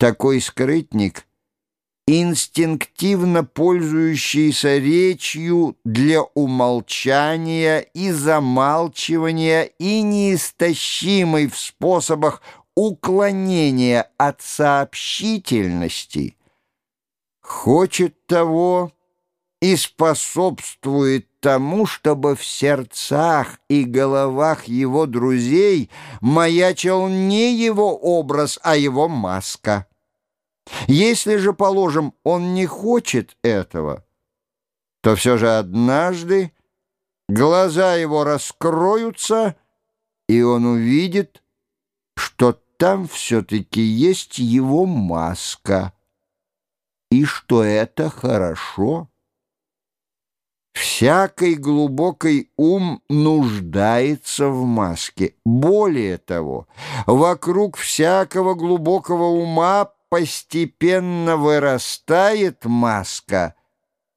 Такой скрытник, инстинктивно пользующийся речью для умолчания и замалчивания и неистощимый в способах уклонения от сообщительности, хочет того и способствует тому, чтобы в сердцах и головах его друзей маячил не его образ, а его маска. Если же, положим, он не хочет этого, то все же однажды глаза его раскроются, и он увидит, что там все-таки есть его маска, и что это хорошо. Всякий глубокий ум нуждается в маске. Более того, вокруг всякого глубокого ума постепенно вырастает маска,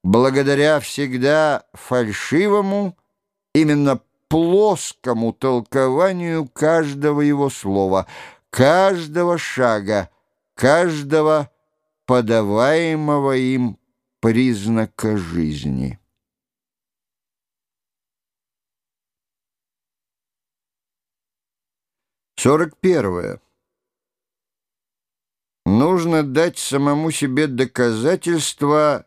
благодаря всегда фальшивому, именно плоскому толкованию каждого его слова, каждого шага, каждого подаваемого им признака жизни. Сорок первое. Нужно дать самому себе доказательство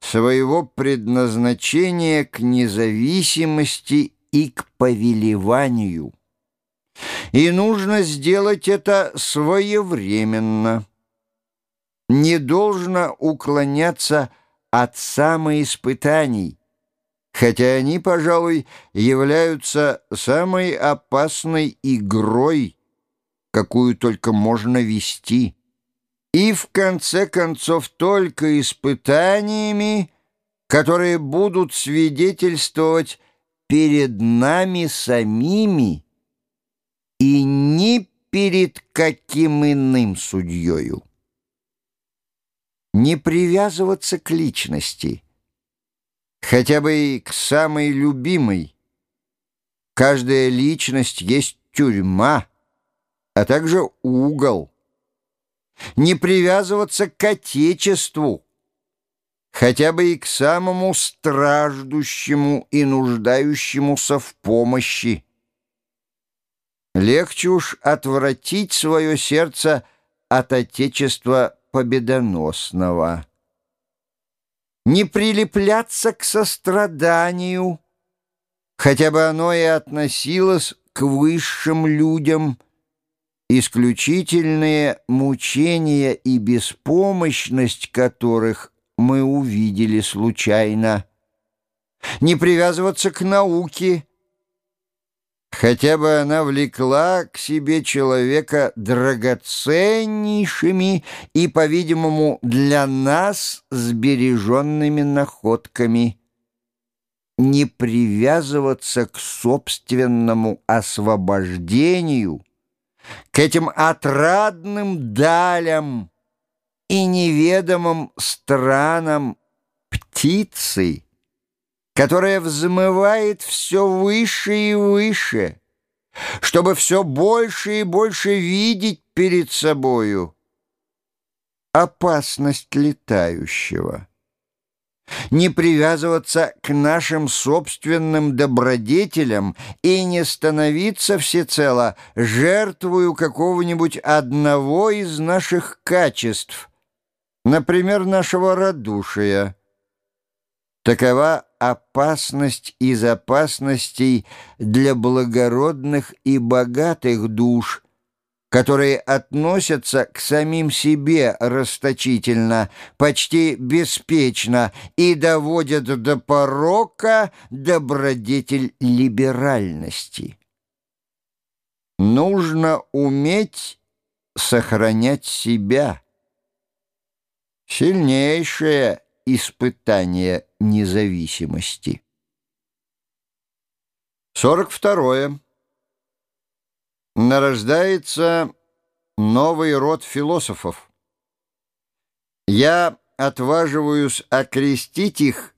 своего предназначения к независимости и к повелеванию. И нужно сделать это своевременно. Не должно уклоняться от самоиспытаний, хотя они, пожалуй, являются самой опасной игрой, какую только можно вести. И, в конце концов, только испытаниями, которые будут свидетельствовать перед нами самими и ни перед каким иным судьёю. Не привязываться к личности – хотя бы и к самой любимой. Каждая личность есть тюрьма, а также угол. Не привязываться к Отечеству, хотя бы и к самому страждущему и нуждающемуся в помощи. Легче уж отвратить свое сердце от Отечества победоносного не прилепляться к состраданию, хотя бы оно и относилось к высшим людям, исключительные мучения и беспомощность которых мы увидели случайно, не привязываться к науке, хотя бы она влекла к себе человека драгоценнейшими и, по-видимому, для нас сбереженными находками. Не привязываться к собственному освобождению, к этим отрадным далям и неведомым странам птицы, которая взмывает все выше и выше, чтобы все больше и больше видеть перед собою опасность летающего. Не привязываться к нашим собственным добродетелям и не становиться всецело жертвою какого-нибудь одного из наших качеств, например, нашего радушия. Такова опасность из опасностей для благородных и богатых душ, которые относятся к самим себе расточительно, почти беспечно и доводят до порока добродетель либеральности. Нужно уметь сохранять себя. Сильнейшее испытание независимости. 42. Нарождается новый род философов. Я отваживаюсь окрестить их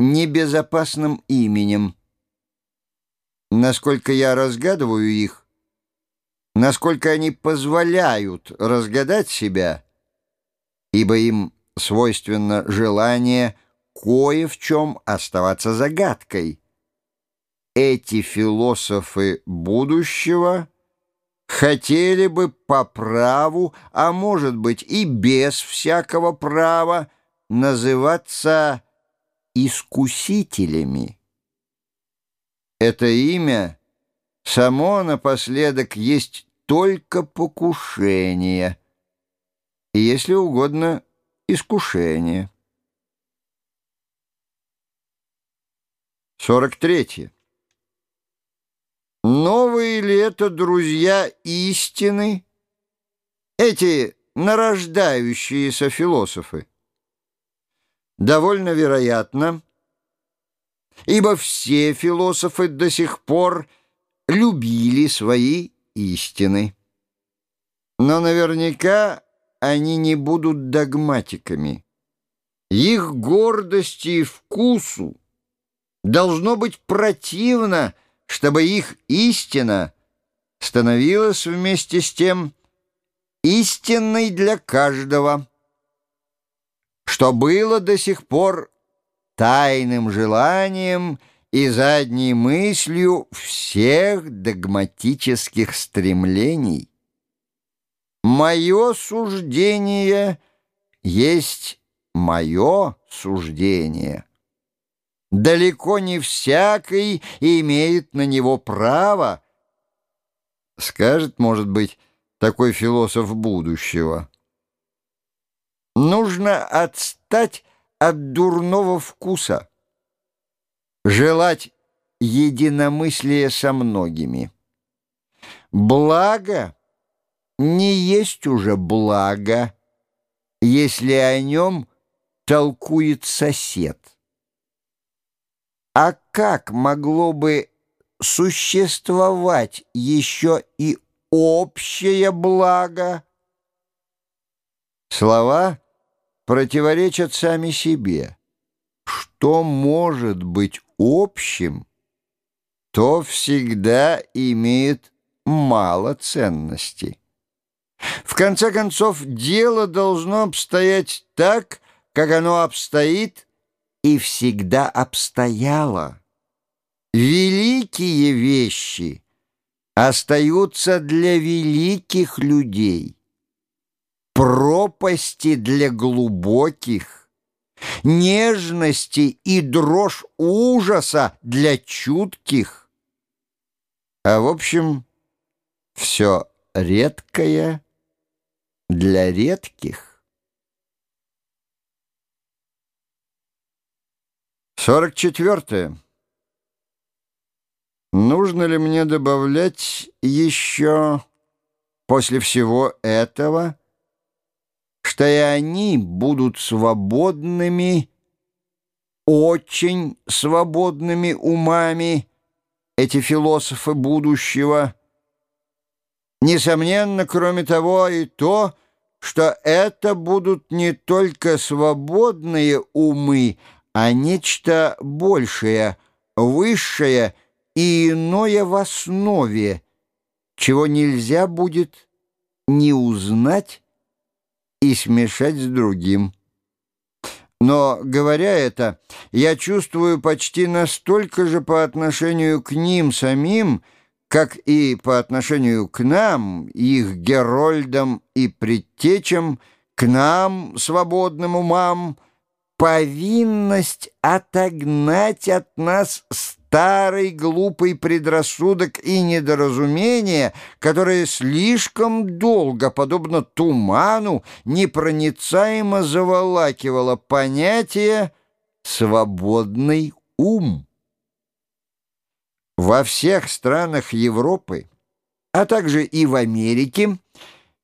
небезопасным именем. Насколько я разгадываю их, насколько они позволяют разгадать себя — ибо им свойственно желание кое в чем оставаться загадкой. Эти философы будущего хотели бы по праву, а может быть и без всякого права, называться искусителями. Это имя само напоследок есть только покушение, если угодно, искушение. 43. Новые ли это друзья истины, эти нарождающиеся философы? Довольно вероятно, ибо все философы до сих пор любили свои истины. Но наверняка они не будут догматиками. Их гордости и вкусу должно быть противно, чтобы их истина становилась вместе с тем истинной для каждого, что было до сих пор тайным желанием и задней мыслью всех догматических стремлений. Мое суждение есть мое суждение. Далеко не всякий имеет на него право, скажет, может быть, такой философ будущего. Нужно отстать от дурного вкуса, желать единомыслия со многими. Благо не есть уже благо, если о нем толкует сосед. А как могло бы существовать еще и общее благо? Слова противоречат сами себе. Что может быть общим, то всегда имеет мало ценности. В конце концов, дело должно обстоять так, как оно обстоит и всегда обстояло. Великие вещи остаются для великих людей пропасти для глубоких, нежности и дрожь ужаса для чутких. А в общем, все редкое для редких. 44. Нужно ли мне добавлять еще после всего этого что и они будут свободными, очень свободными умами, эти философы будущего. Несомненно, кроме того, и то, что это будут не только свободные умы, а нечто большее, высшее и иное в основе, чего нельзя будет не узнать, и смешать с другим. Но, говоря это, я чувствую почти настолько же по отношению к ним самим, как и по отношению к нам, их герольдам и предтечам, к нам, свободным умам, повинность отогнать от нас старый глупый предрассудок и недоразумение, которое слишком долго, подобно туману, непроницаемо заволакивало понятие «свободный ум». Во всех странах Европы, а также и в Америке,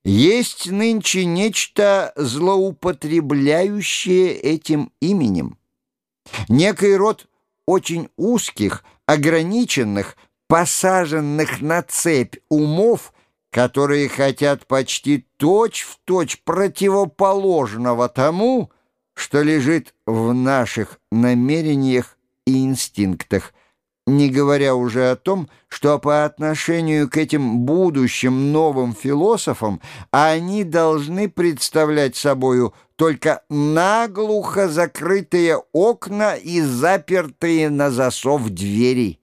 есть нынче нечто злоупотребляющее этим именем. Некий род очень узких, ограниченных, посаженных на цепь умов, которые хотят почти точь-в-точь точь противоположного тому, что лежит в наших намерениях и инстинктах, Не говоря уже о том, что по отношению к этим будущим новым философам они должны представлять собою только наглухо закрытые окна и запертые на засов двери.